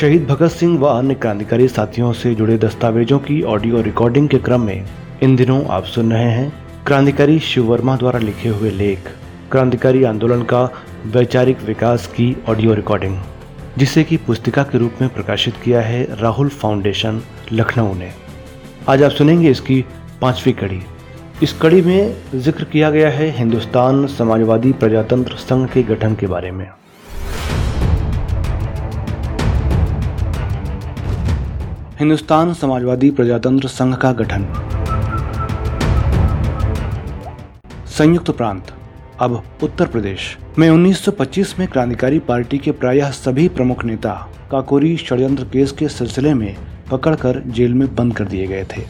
शहीद भगत सिंह व अन्य क्रांतिकारी साथियों से जुड़े दस्तावेजों की ऑडियो रिकॉर्डिंग के क्रम में इन दिनों आप सुन रहे हैं क्रांतिकारी शिव वर्मा द्वारा लिखे हुए लेख, क्रांतिकारी आंदोलन का वैचारिक विकास की ऑडियो रिकॉर्डिंग, जिसे की पुस्तिका के रूप में प्रकाशित किया है राहुल फाउंडेशन, लखनऊ ने। आज आप सुनेंगे इसकी पांचवी कड़ी। इस कड़ी में ज़िक्र किया गया है हिंदुस्तान समाजवादी प्रजातंत्र संघ के गठन के बारे में। हिंदुस्तान समाजवादी प्रजातंत्र संघ का गठन। संयुक्त प्रांत, अब उत्तर प्रदेश। में 1925 में क्रांतिकारी पार्टी के प्रायः सभी प्रमुख नेता काकोरी षड्यंत्र केस के सिलसिले में पकड़कर जेल में बंद कर दिए गए थे।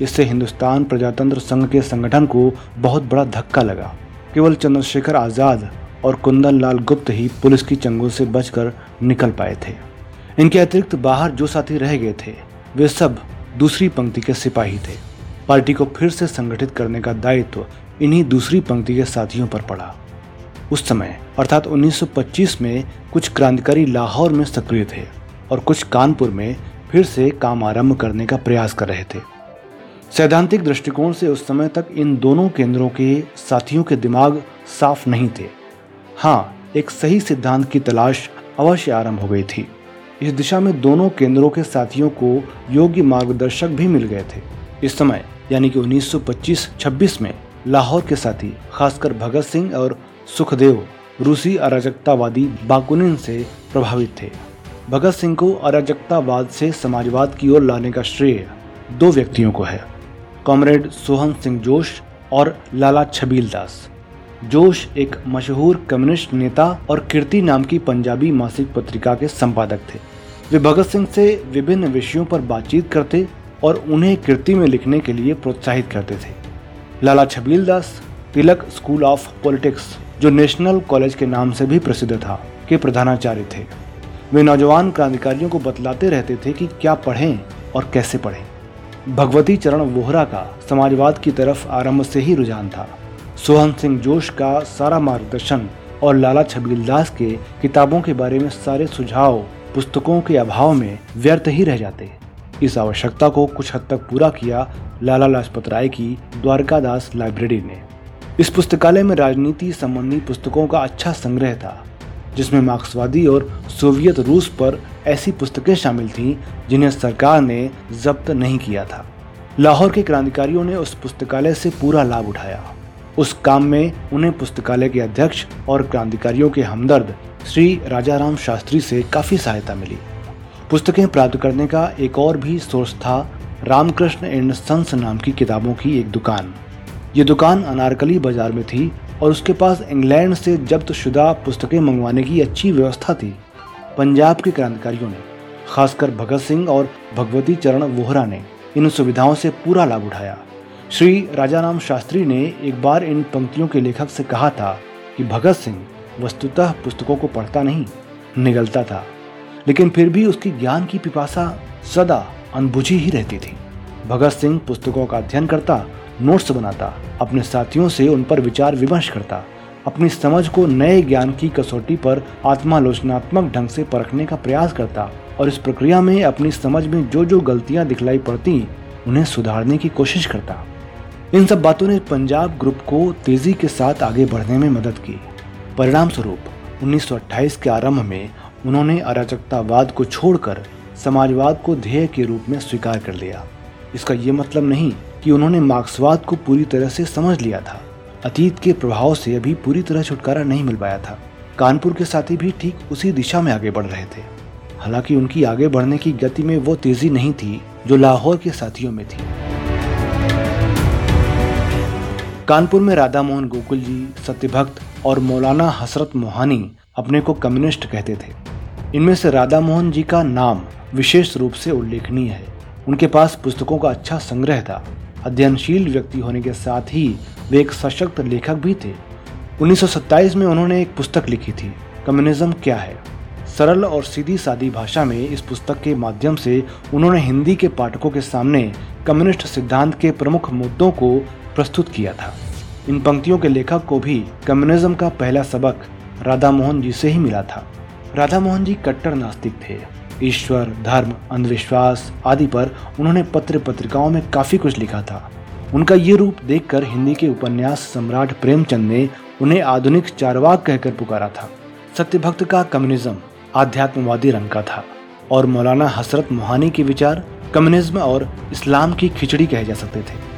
इससे हिंदुस्तान प्रजातंत्र संघ के संगठन को बहुत बड़ा धक्का लगा। केवल चंद्रशेखर आज़ाद और कुंदन लाल गुप्त ही पुलिस की चंगुल से बचकर निकल पाए थे। इनके अतिरिक्त बाहर जो साथी रह गए थे वे सब दूसरी पंक्ति के सिपाही थे। पार्टी को फिर से संगठित करने का दायित्व इन्हीं दूसरी पंक्ति के साथियों पर पड़ा। उस समय, अर्थात 1925 में कुछ क्रांतिकारी लाहौर में सक्रिय थे और कुछ कानपुर में फिर से काम आरंभ करने का प्रयास कर रहे थे। सैद्धांतिक दृष्टिकोण से उस समय तक इन दोनों केंद्रों के साथियों के दिमाग साफ़ नहीं थे। हाँ एक सही सिद्धांत की तलाश अवश्य आरंभ हो गई थी। इस दिशा में दोनों केंद्रों के साथियों को योग्य मार्गदर्शक भी मिल गए थे। इस समय, यानी कि 1925-26 में, लाहौर के साथी, खासकर भगत सिंह और सुखदेव, रूसी अराजकतावादी बाकुनिन से प्रभावित थे। भगत सिंह को अराजकतावाद से समाजवाद की ओर लाने का श्रेय दो व्यक्तियों को है, कॉमरेड सोहन सिंह जोश और लाला छबील दास। जोश एक मशहूर कम्युनिस्ट नेता और कीर्ति नाम की पंजाबी मासिक पत्रिका के संपादक थे। वे भगत सिंह से विभिन्न विषयों पर बातचीत करते और उन्हें कृति में लिखने के लिए प्रोत्साहित करते थे। Lala Chhabil Das, Tilak school of politics, जो नेशनल कॉलेज के नाम से भी प्रसिद्ध था, के प्रधानाचार्य थे। वे नौजवान क्रांतिकारियों को बतलाते रहते थे कि क्या पढ़ें और कैसे पढ़ें। भगवती चरण वोहरा का समाजवाद की तरफ़ आरंभ से ही रुझान था। सोहन सिंह जोश का सारा मार्गदर्शन और लाला छबील दास के किताबों के बारे में सारे सुझाव पुस्तकों के अभाव में व्यर्थ ही रह जाते इस आवश्यकता को कुछ हद तक पूरा किया लाला लाजपत राय की द्वारकादास लाइब्रेरी ने। इस पुस्तकालय में राजनीति संबंधी पुस्तकों का अच्छा संग्रह था, जिसमें मार्क्सवादी और सोवियत रूस पर ऐसी पुस्तकें शामिल थीं, जिन्हें सरकार ने जब्त नहीं किया था। लाहौर के क्रांतिकारियों ने उस पुस्तकालय से पूरा लाभ उठाया। उस काम में उन्हें पुस्तकालय के अध्यक्ष और क्रांतिकारियों के हमदर्द श्री राजाराम शास्त्री से काफ़ी सहायता मिली। पुस्तकें प्राप्त करने का एक और भी सोर्स था रामकृष्ण एंड संस नाम की किताबों की एक दुकान। ये दुकान अनारकली बाज़ार में थी और उसके पास इंग्लैंड से जब्त शुदा पुस्तकें मंगवाने की अच्छी व्यवस्था थी। पंजाब के क्रांतिकारियों ने, खासकर भगत सिंह और भगवती चरण वोहरा ने, इन सुविधाओं से पूरा लाभ उठाया। श्री राजाराम शास्त्री ने एक बार इन पंक्तियों के लेखक से कहा था कि भगत सिंह वस्तुतः पुस्तकों को पढ़ता नहीं, निगलता था, लेकिन फिर भी उसकी ज्ञान की पिपासा सदा अनबुझी ही रहती थी। भगत सिंह पुस्तकों का अध्ययन करता, नोट्स बनाता, अपने साथियों से उन पर विचार विमर्श करता, अपनी समझ को नए ज्ञान की कसौटी पर आत्मालोचनात्मक ढंग से परखने का प्रयास करता और इस प्रक्रिया में अपनी समझ में जो जो गलतियाँ दिखलाई पड़ती, उन्हें सुधारने की कोशिश करता। इन सब बातों ने पंजाब ग्रुप को तेज़ी के साथ आगे बढ़ने में मदद की। परिणाम स्वरूप 1928 के आरंभ में उन्होंने अराजकतावाद को छोड़कर समाजवाद को ध्येय के रूप में स्वीकार कर लिया। इसका ये मतलब नहीं कि उन्होंने मार्क्सवाद को पूरी तरह से समझ लिया था। अतीत के प्रभाव से अभी पूरी तरह छुटकारा नहीं मिल पाया था। कानपुर के साथी भी ठीक उसी दिशा में आगे बढ़ रहे थे। हालाँकि उनकी आगे बढ़ने की गति में वो तेज़ी नहीं थी जो लाहौर के साथियों में थी। कानपुर में राधा मोहन गोकुल जी, सत्यभक्त और मौलाना हसरत मोहानी अपने को कम्युनिस्ट कहते थे। इनमें से राधा मोहन जी का नाम विशेष रूप से उल्लेखनीय है। उनके पास पुस्तकों का अच्छा संग्रह था। अध्ययनशील व्यक्ति होने के साथ ही वे एक सशक्त लेखक भी थे। 1927 में उन्होंने एक पुस्तक लिखी थी, कम्युनिज्म क्या है? सरल और सीधी सादी भाषा में इस पुस्तक के माध्यम से उन्होंने हिंदी के पाठकों के सामने कम्युनिस्ट सिद्धांत के प्रमुख मुद्दों को प्रस्तुत किया था। इन पंक्तियों के लेखक को भी कम्युनिज्म का पहला सबक राधा मोहन जी से ही मिला था। राधा मोहन जी कट्टर नास्तिक थे। ईश्वर, धर्म, अंधविश्वास आदि पर उन्होंने पत्र पत्रिकाओं में काफ़ी कुछ लिखा था। उनका ये रूप देखकर हिंदी के उपन्यास सम्राट प्रेमचंद ने उन्हें आधुनिक चारवाक कहकर पुकारा था। सत्यभक्त का कम्युनिज्म आध्यात्मवादी रंग का था और मौलाना हसरत मोहानी के विचार कम्युनिज्म और इस्लाम की खिचड़ी कहे जा सकते थे।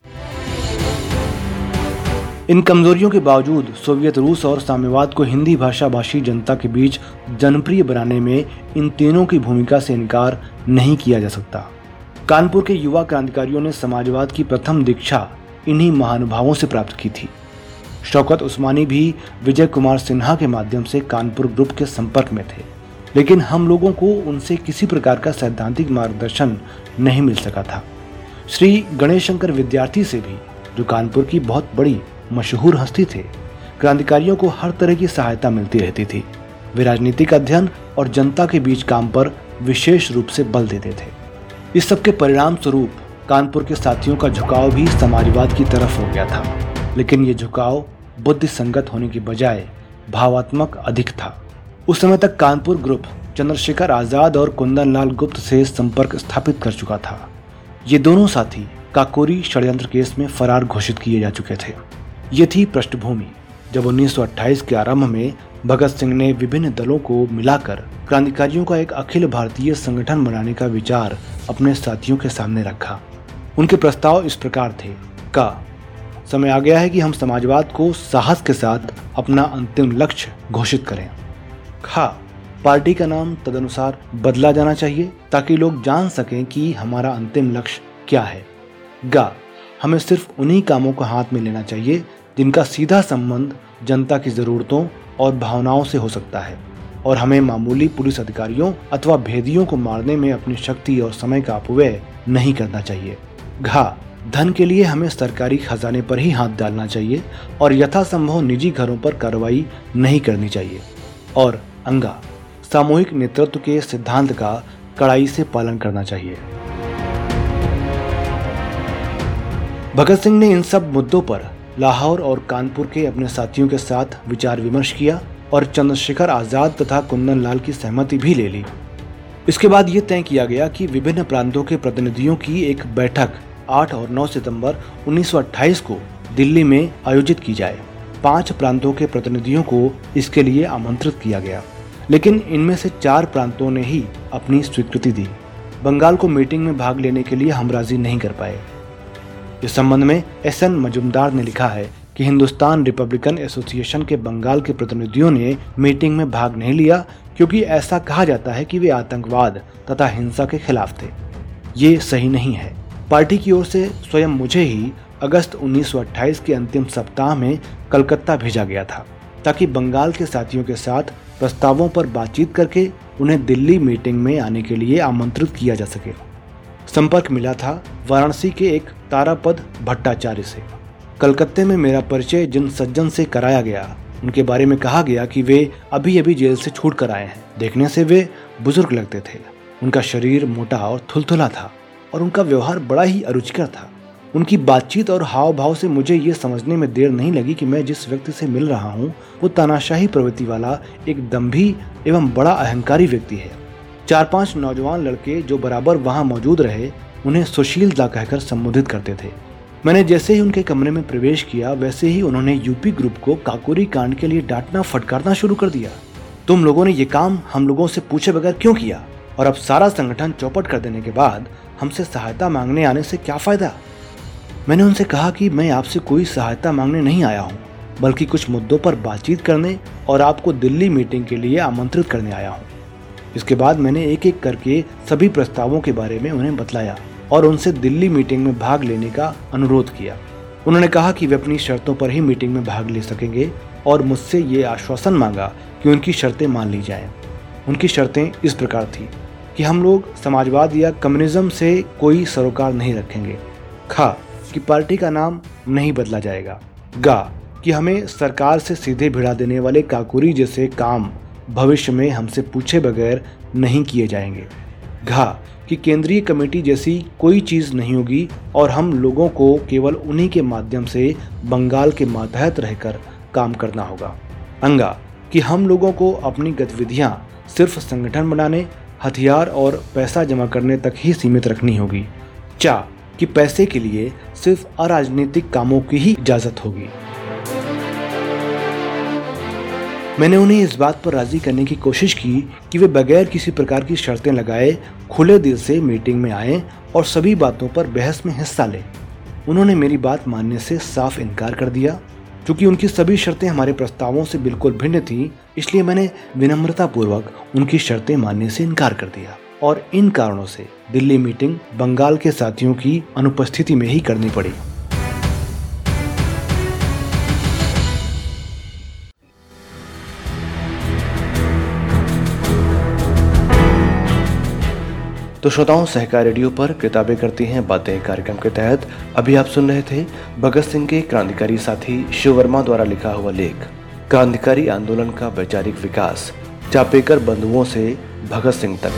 इन कमजोरियों के बावजूद सोवियत रूस और साम्यवाद को हिंदी भाषा भाषी जनता के बीच जनप्रिय बनाने में इन तीनों की भूमिका से इनकार नहीं किया जा सकता। कानपुर के युवा क्रांतिकारियों ने समाजवाद की प्रथम दीक्षा इन्हीं महानुभावों से प्राप्त की थी। शौकत उस्मानी भी विजय कुमार सिन्हा के माध्यम से कानपुर ग्रुप के संपर्क में थे। लेकिन हम लोगों को उनसे किसी प्रकार का सैद्धांतिक मार्गदर्शन नहीं मिल सका था। श्री गणेश शंकर विद्यार्थी से भी, जो कानपुर की बहुत बड़ी मशहूर हस्ती थे। क्रांतिकारियों को हर तरह की सहायता मिलती रहती थी। वे राजनीतिक अध्ययन और जनता के बीच काम पर विशेष रूप से बल देते थे। इस सब के परिणाम स्वरूप कानपुर के साथियों का झुकाव भी समाजवाद की तरफ़ हो गया था। लेकिन ये झुकाव बुद्धि संगत होने की बजाय भावात्मक अधिक था। उस समय तक कानपुर ग्रुप चंद्रशेखर आज़ाद और कुंदन लाल गुप्त से संपर्क स्थापित कर चुका था। ये दोनों साथी काकोरी षड्यंत्र केस में फरार घोषित किए जा चुके थे। ये थी पृष्ठभूमि, जब 1928 के आरंभ में भगत सिंह ने विभिन्न दलों को मिलाकर क्रांतिकारियों का एक अखिल भारतीय संगठन बनाने का विचार अपने साथियों के सामने रखा। उनके प्रस्ताव इस प्रकार थे, का, समय आ गया है कि हम समाजवाद को साहस के साथ अपना अंतिम लक्ष्य घोषित करें। खा, पार्टी का नाम तदनुसार बदला जाना चाहिए, ताकि लोग जान सकें कि हमारा अंतिम लक्ष्य क्या है। गा हमें सिर्फ़ उन्हीं कामों को हाथ में लेना चाहिए जिनका सीधा संबंध जनता की ज़रूरतों और भावनाओं से हो सकता है और हमें मामूली पुलिस अधिकारियों अथवा भेदियों को मारने में अपनी शक्ति और समय का अपव्यय नहीं करना चाहिए। घा, धन के लिए हमें सरकारी खजाने पर ही हाथ डालना चाहिए और यथासंभव निजी घरों पर कार्रवाई नहीं करनी चाहिए। और अंगा, सामूहिक नेतृत्व के सिद्धांत का कड़ाई से पालन करना चाहिए। भगत सिंह ने इन सब मुद्दों पर लाहौर और कानपुर के अपने साथियों के साथ विचार विमर्श किया और चंद्रशेखर आज़ाद तथा कुंदन लाल की सहमति भी ले ली। इसके बाद ये तय किया गया कि विभिन्न प्रांतों के प्रतिनिधियों की एक बैठक 8 और 9 सितंबर 1928 को दिल्ली में आयोजित की जाए। पाँच प्रांतों के प्रतिनिधियों को इसके लिए आमंत्रित किया गया। लेकिन इनमें से चार प्रांतों ने ही अपनी स्वीकृति दी। बंगाल को मीटिंग में भाग लेने के लिए हमराजी नहीं कर पाए। इस संबंध में एस एन मजुमदार ने लिखा है कि हिंदुस्तान रिपब्लिकन एसोसिएशन के बंगाल के प्रतिनिधियों ने मीटिंग में भाग नहीं लिया, क्योंकि ऐसा कहा जाता है कि वे आतंकवाद तथा हिंसा के खिलाफ थे। ये सही नहीं है। पार्टी की ओर से स्वयं मुझे ही अगस्त 1928 के अंतिम सप्ताह में कलकत्ता भेजा गया था, ताकि बंगाल के साथियों के साथ प्रस्तावों पर बातचीत करके उन्हें दिल्ली मीटिंग में आने के लिए आमंत्रित किया जा सके। संपर्क मिला था वाराणसी के एक तारापद भट्टाचार्य से। कलकत्ते में मेरा परिचय जिन सज्जन से कराया गया, उनके बारे में कहा गया कि वे अभी अभी जेल से छूट कर आए हैं। देखने से वे बुज़ुर्ग लगते थे। उनका शरीर मोटा और थुलथुला था और उनका व्यवहार बड़ा ही अरुचिकर था। उनकी बातचीत और हाव भाव से मुझे ये समझने में देर नहीं लगी कि मैं जिस व्यक्ति से मिल रहा हूँ, वो तानाशाही प्रवृत्ति वाला एक दम्भी एवं बड़ा अहंकारी व्यक्ति है। चार पाँच नौजवान लड़के जो बराबर वहाँ मौजूद रहे, उन्हें सुशीलता कहकर संबोधित करते थे। मैंने जैसे ही उनके कमरे में प्रवेश किया, वैसे ही उन्होंने यूपी ग्रुप को काकोरी कांड के लिए डांटना, फटकारना शुरू कर दिया। तुम लोगों ने ये काम हम लोगों से पूछे बगैर क्यों किया? और अब सारा संगठन चौपट कर देने के बाद हमसे सहायता मांगने आने से क्या फ़ायदा? मैंने उनसे कहा कि मैं आपसे कोई सहायता मांगने नहीं आया हूँ, बल्कि कुछ मुद्दों पर बातचीत करने और आपको दिल्ली मीटिंग के लिए आमंत्रित करने आया हूँ। इसके बाद मैंने एक एक करके सभी प्रस्तावों के बारे में उन्हें बतलाया और उनसे दिल्ली मीटिंग में भाग लेने का अनुरोध किया। उन्होंने कहा कि वे अपनी शर्तों पर ही मीटिंग में भाग ले सकेंगे और मुझसे ये आश्वासन मांगा कि उनकी शर्तें मान ली जाएँ। उनकी शर्तें इस प्रकार थी कि हम लोग समाजवाद या कम्युनिज्म से कोई सरोकार नहीं रखेंगे। खा कि पार्टी का नाम नहीं बदला जाएगा। गा कि हमें सरकार से सीधे भिड़ा देने वाले काकुरी जैसे काम भविष्य में हमसे पूछे बगैर नहीं किए जाएँगे। घा, कि केंद्रीय कमेटी जैसी कोई चीज़ नहीं होगी और हम लोगों को केवल उन्हीं के माध्यम से बंगाल के मातहत रहकर काम करना होगा। अंगा, कि हम लोगों को अपनी गतिविधियाँ सिर्फ़ संगठन बनाने, हथियार और पैसा जमा करने तक ही सीमित रखनी होगी। चा, कि पैसे के लिए सिर्फ़ अराजनीतिक कामों की ही इजाज़त होगी। मैंने उन्हें इस बात पर राज़ी करने की कोशिश की कि वे बगैर किसी प्रकार की शर्तें लगाए, खुले दिल से मीटिंग में आए और सभी बातों पर बहस में हिस्सा लें। उन्होंने मेरी बात मानने से साफ़ इनकार कर दिया, क्योंकि उनकी सभी शर्तें हमारे प्रस्तावों से बिल्कुल भिन्न थीं, इसलिए मैंने विनम्रतापूर्वक उनकी शर्तें मानने से इनकार कर दिया। और इन कारणों से दिल्ली मीटिंग बंगाल के साथियों की अनुपस्थिति में ही करनी पड़ी। तो श्रोताओं, सहकार रेडियो पर किताबें करती हैं बातें कार्यक्रम के तहत। अभी आप सुन रहे थे भगत सिंह के क्रांतिकारी साथी शिव वर्मा द्वारा लिखा हुआ लेख, क्रांतिकारी आंदोलन का वैचारिक विकास, चापेकर बंधुओं से भगत सिंह तक।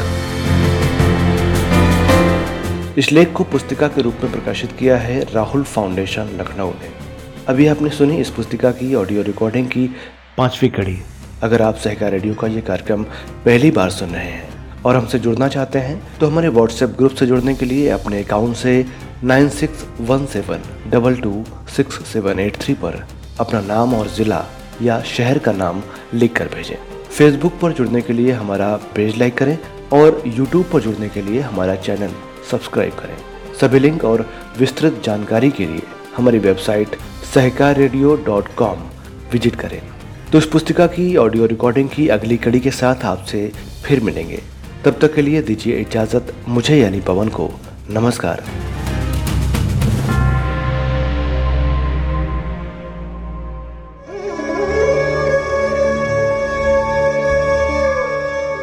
इस लेख को पुस्तिका के रूप में प्रकाशित किया है राहुल फाउंडेशन, लखनऊ ने। अभी आपने सुनी इस पुस्तिका की ऑडियो रिकॉर्डिंग की पांचवी कड़ी। अगर आप सहकार रेडियो का ये कार्यक्रम पहली बार सुन रहे हैं और हमसे जुड़ना चाहते हैं तो हमारे व्हाट्सएप ग्रुप से जुड़ने के लिए अपने अकाउंट से nine six one seven double two six seven eight three पर अपना नाम और ज़िला या शहर का नाम लिख कर भेजें। फेसबुक पर जुड़ने के लिए हमारा पेज लाइक करें और यूट्यूब पर जुड़ने के लिए हमारा चैनल सब्सक्राइब करें। सभी लिंक और विस्तृत जानकारी के लिए हमारी website Sahakar radio dot com visit करें। तो इस पुस्तिका की ऑडियो रिकॉर्डिंग की अगली कड़ी के साथ आपसे फिर मिलेंगे। तब तक के लिए दीजिए इजाज़त मुझे यानी पवन को। नमस्कार।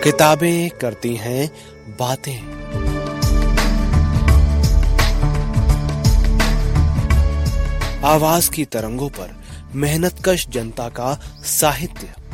किताबें करती हैं, बातें। आवाज़ की तरंगों पर मेहनतकश जनता का साहित्य।